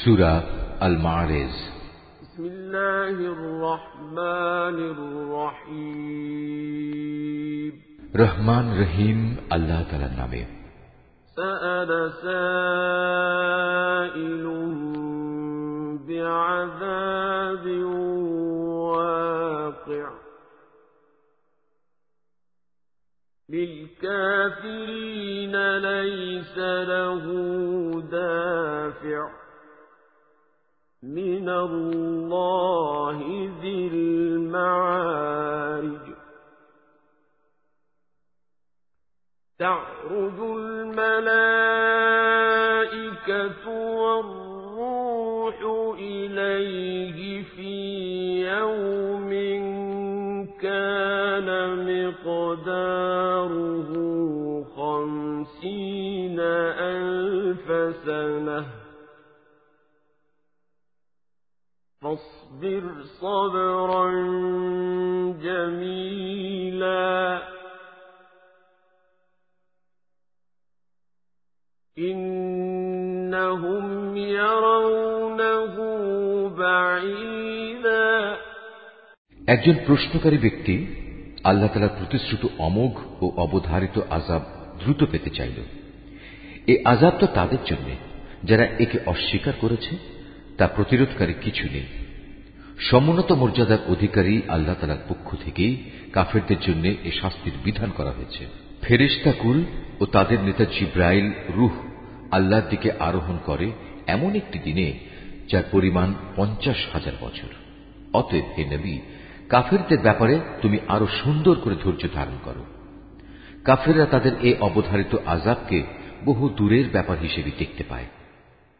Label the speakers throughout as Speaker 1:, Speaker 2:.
Speaker 1: সুরা আল মারেজ
Speaker 2: بسم الله الرحمن الرحيم
Speaker 1: রহমান রহিম আল্লাহ তালার নামে
Speaker 2: سأل سائل بعذاب واقع للكافرين ليس له دافع من الله ذي المعارج تعرج الملائكة والروح إليه في يوم كان مقداره خمسين ألف سنة فاصبر صبرا جميلا إنهم يرونه بعيدا
Speaker 1: একজন প্রশ্নকারী ব্যক্তি আল্লাহ তালার প্রতিশ্রুত অমোঘ ও অবধারিত আজাব দ্রুত পেতে চাইল এই আজাব তো তাদের জন্য যারা একে অস্বীকার করেছে তা প্রতিরোধকারী কিছু নেই সমুন্নত মর্যাদার অধিকারী আল্লাহ তালার পক্ষ থেকেই কাফেরদের জন্য এ শাস্তির বিধান করা হয়েছে। ফেরেস্তাকুল ও তাদের নেতা জিব্রাইল রুহ আল্লাহর দিকে আরোহণ করে এমন একটি দিনে, যার পরিমাণ পঞ্চাশ হাজার বছর। অতএব হে নবী, কাফেরদের ব্যাপারে তুমি আরও সুন্দর করে ধৈর্য ধারণ করো। কাফেররা তাদের এ অবধারিত আজাবকে বহু দূরের ব্যাপার হিসেবে দেখতে পায়।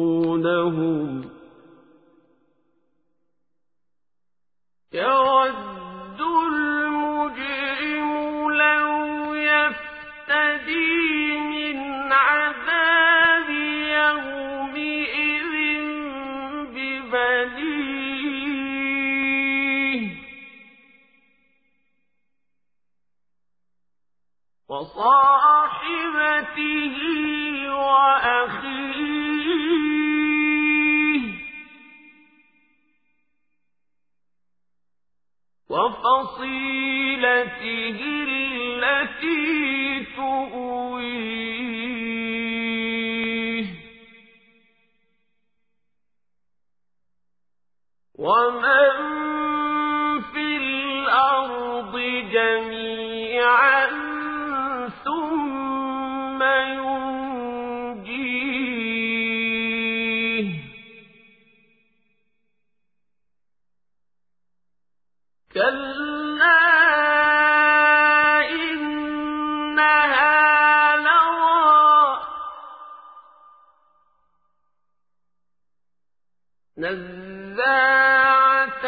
Speaker 2: يبصرونهم يود المجرم لو يفتدي من عذاب يومئذ ببنيه وصاحبته وفصيلته التي تؤويه ومن نزاعة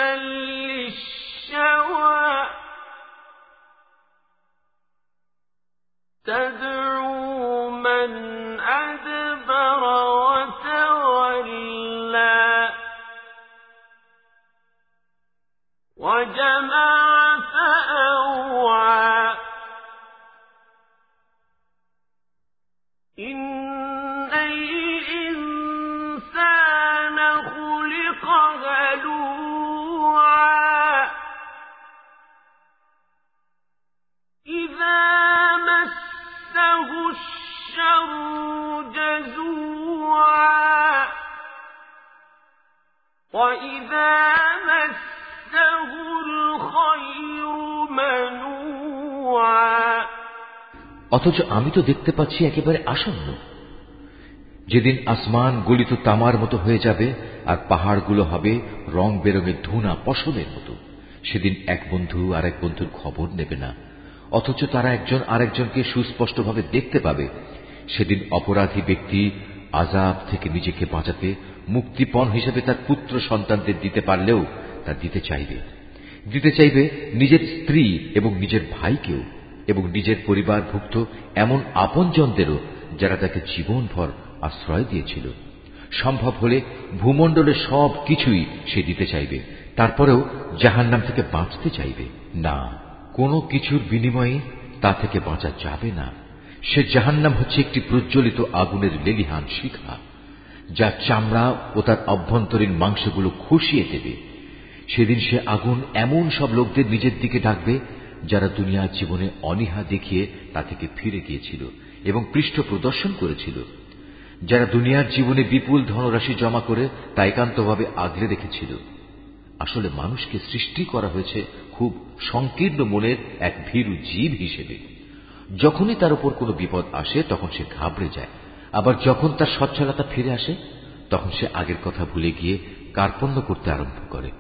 Speaker 2: للشوى تدعو من أدبر وتولى وجمع فأوعى إن
Speaker 1: অথচ আমি তো দেখতে পাচ্ছি একেবারে আসন্ন। যেদিন আসমান গলিত তামার মতো হয়ে যাবে আর পাহাড়গুলো হবে রং বেরঙের ধুনা পশমের মতো, সেদিন এক বন্ধু আর এক বন্ধুর খবর নেবে না। অথচ তারা একজন আরেকজনকে সুস্পষ্টভাবে দেখতে পাবে। সেদিন অপরাধী ব্যক্তি আজাব থেকে নিজেকে বাঁচাতে মুক্তিপণ হিসেবে তার পুত্র সন্তানদের দিতে পারলেও তা দিতে চাইবে। দিতে চাইবে নিজের স্ত্রী এবং নিজের ভাইকেও। এবং নিজের পরিবারভুক্ত এমন আপনজনদেরও যারা তাকে জীবনভর আশ্রয় দিয়েছিল। সম্ভব হলে ভূমণ্ডলের সব কিছুই সে দিতে চাইবে, তারপরেও জাহান নাম থেকে বাঁচতে চাইবে। না, কোনো কিছুর বিনিময়ে তা থেকে বাঁচা যাবে না। সে জাহান্নাম হচ্ছে একটি প্রজ্বলিত আগুনের লেলিহান শিখা, যা চামড়া ও তার অভ্যন্তরীণ মাংসগুলো খসিয়ে দেবে। সেদিন সে আগুন এমন সব লোকদের নিজের দিকে ডাকবে যারা দুনিয়ার জীবনে অনিহা দেখিয়ে তা থেকে ফিরে গিয়েছিল এবং পৃষ্ঠ প্রদর্শন করেছিল। যারা দুনিয়ার জীবনে বিপুল ধনরাশি জমা করে তা একান্তভাবে আগলে রেখেছিল। আসলে মানুষকে সৃষ্টি করা হয়েছে খুব সংকীর্ণ মনের এক ভীরু জীব হিসেবে। যখনই তার উপর কোনো বিপদ আসে, তখন সে ঘাবড়ে যায়। আবার যখন তার সচ্ছলতা ফিরে আসে, তখন সে আগের কথা ভুলে গিয়ে কার্পণ্য করতে আরম্ভ করে।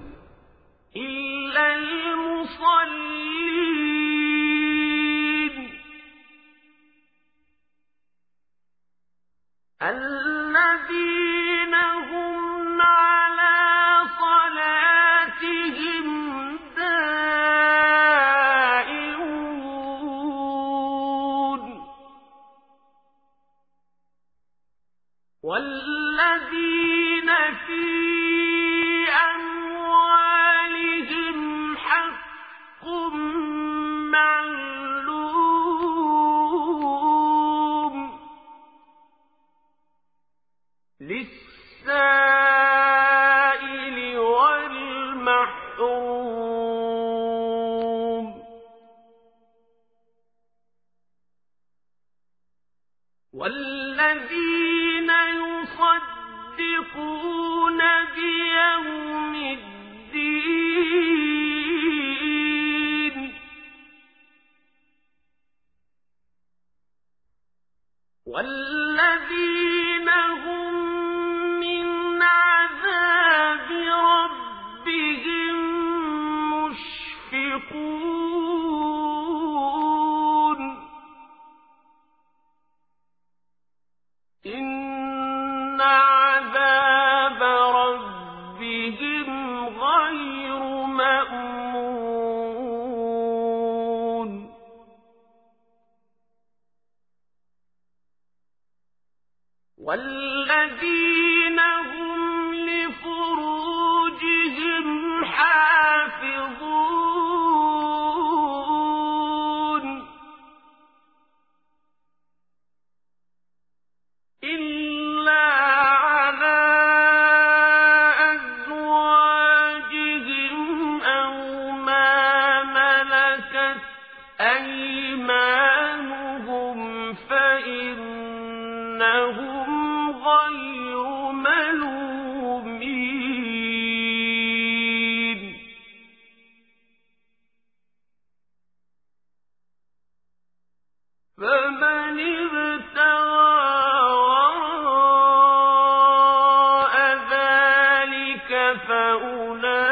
Speaker 2: والذي فأولئك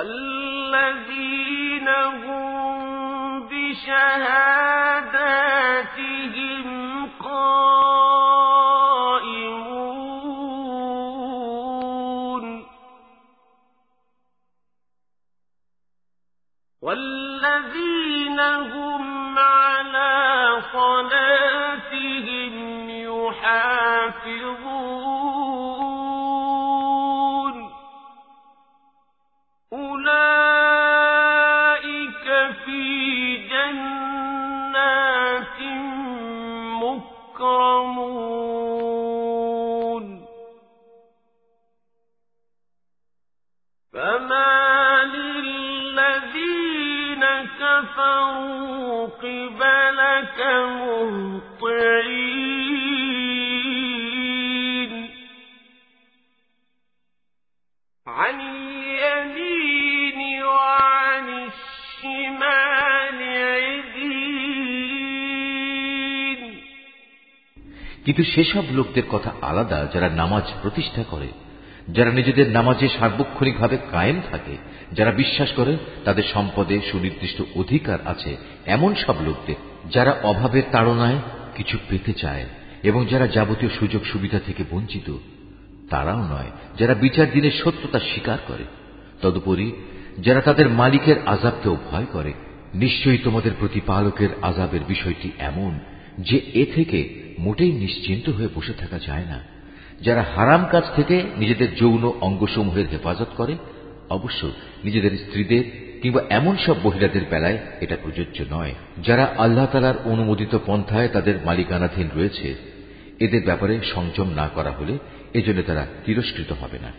Speaker 2: والذين هم بشهاداتهم قائمون. والذين هم على صلاتهم يحافظون.
Speaker 1: কিন্তু সেসব লোকদের কথা আলাদা যারা নামাজ প্রতিষ্ঠা করে, যারা নিজেদের নামাজে সার্বক্ষণিকভাবে কায়েম থাকে, যারা বিশ্বাস করে তাদের সম্পদে সুনির্দিষ্ট অধিকার আছে, এমন সব লোকদের যারা অভাবের তাড়নায় কিছু পেতে চায় এবং যারা যাবতীয় সুযোগ সুবিধা থেকে বঞ্চিত, তারাও নয়, যারা বিচার দিনের সত্যতা স্বীকার করে। তদুপরি যারা তাদের মালিকের আজাবকেও ভয় করে, নিশ্চয়ই তোমাদের প্রতিপালকের আজাবের বিষয়টি এমন যে এ থেকে মোটেই নিশ্চিন্ত হয়ে বসে থাকা যায় না। যারা হারাম কাজ থেকে নিজেদের যৌন অঙ্গসমূহের হেফাজত করে, অবশ্য নিজেদের স্ত্রীদের কিংবা এমন সব মহিলাদের বেলায় এটা প্রযোজ্য নয়। যারা আল্লাহ তালার অনুমোদিত পন্থায় তাদের মালিকানাধীন রয়েছে, এদের ব্যাপারে সংযম না করা হলে এজন্য তারা তিরস্কৃত হবে না।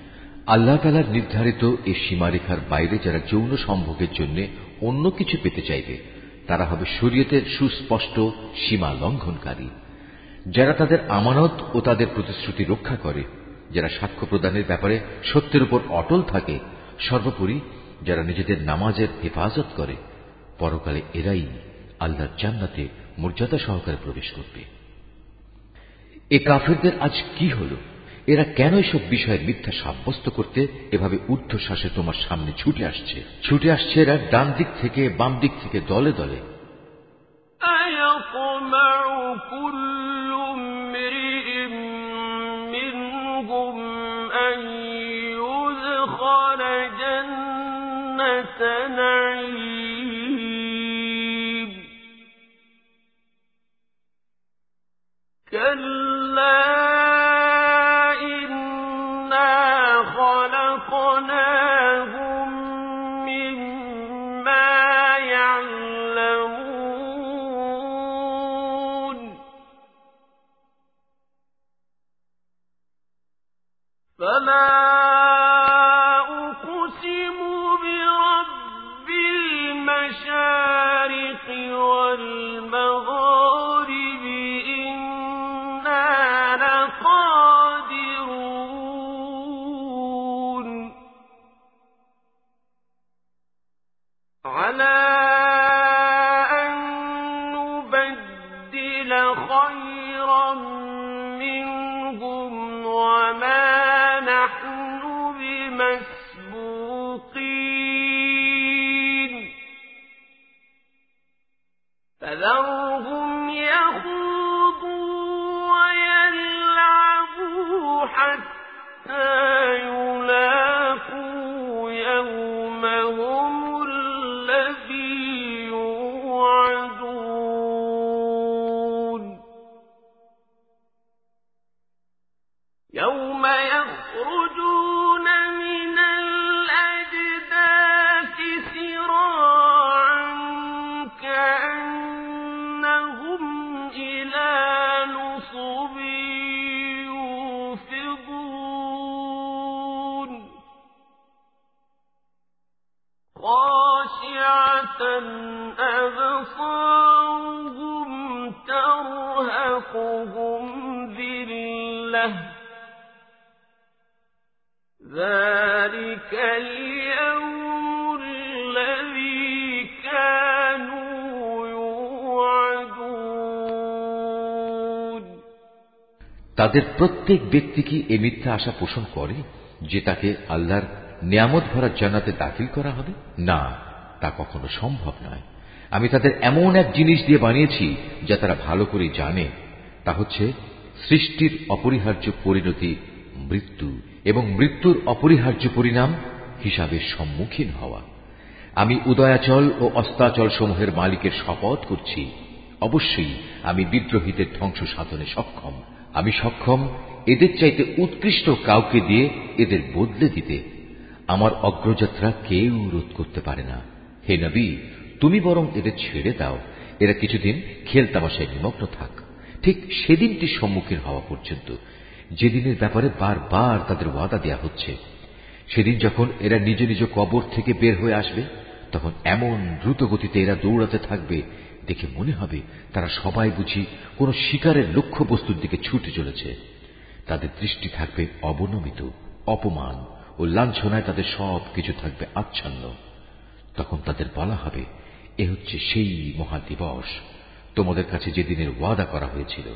Speaker 1: আল্লাহ তালার নির্ধারিত এই সীমারেখার বাইরে যারা যৌন সম্ভোগের জন্য অন্য কিছু পেতে চাইবে তারা হবে শরীয়তের সুস্পষ্ট সীমা লঙ্ঘনকারী। যারা তাদের আমানত ও তাদের প্রতিশ্রুতি রক্ষা করে, যারা সাক্ষ্য প্রদানের ব্যাপারে সত্যের উপর অটল থাকে, সর্বোপরি যারা নিজেদের নামাজের হেফাজত করে, পরকালে এরাই আল্লাহর জান্নাতে মর্যাদা সহকারে প্রবেশ করবে। এ কাফেরদের আজ কি হল? এরা কেন এসব বিষয়ে মিথ্যা সাব্যস্ত করতে এভাবে ঊর্ধ্বশ্বাসে তোমার সামনে ছুটে আসছে? ছুটে আসছে এরা ডান দিক থেকে, বাম দিক থেকে, দলে দলে।
Speaker 2: حتى ذلك اليوم الذي كانوا يوعدون
Speaker 1: তাদের প্রত্যেক ব্যক্তি কি এ মিথ্যা আশা পোষণ করে যে তাকে আল্লাহর নিয়ামত ভরা জান্নাতে দাখিল করা হবে না তা কখনো সম্ভব নয় আমি তাদের এমন এক জিনিস দিয়ে বানিয়েছি যা তারা ভালো করে জানে তা হচ্ছে সৃষ্টির অপরিহার্য পরিণতি মৃত্যু এবং মৃত্যুর অপরিহার্য পরিণাম হিসাবে সম্মুখীন হওয়া। আমি উদয়াচল ও অস্তাচল সমূহের মালিকের শপথ করছি। অবশ্যই আমি বিদ্রোহীদের ধ্বংস সাধনে সক্ষম। আমি সক্ষম এদের চাইতে উৎকৃষ্ট কাউকে দিয়ে এদের বদলে দিতে। আমার অগ্রযাত্রা কেউ রোধ করতে পারে না। হে নবী, তুমি বরং এদের ছেড়ে দাও। এরা কিছুদিন খেলতামাশায় নিমগ্ন থাক। ঠিক সেদিনটির সম্মুখীন হওয়া পর্যন্ত যেদিনের ব্যাপারে বারবার তাদের ওয়াদা দেয়া হচ্ছে, সেদিন যখন এরা নিজ নিজ কবর থেকে বের হয়ে আসবে, তখন এমন দ্রুত গতিতে এরা দৌড়াতে থাকবে দেখে মনে হবে তারা সবাই বুঝি কোন শিকারের লক্ষ্য বস্তুর দিকে ছুটে চলেছে। তাদের দৃষ্টি থাকবে অবনমিত, অপমান ও লাঞ্ছনায় তাদের সব কিছু থাকবে আচ্ছন্ন। তখন তাদের বলা হবে, এ হচ্ছে সেই মহাদিবস। তোমাদের কাছে যেদিনের ওয়াদা করা হয়েছিল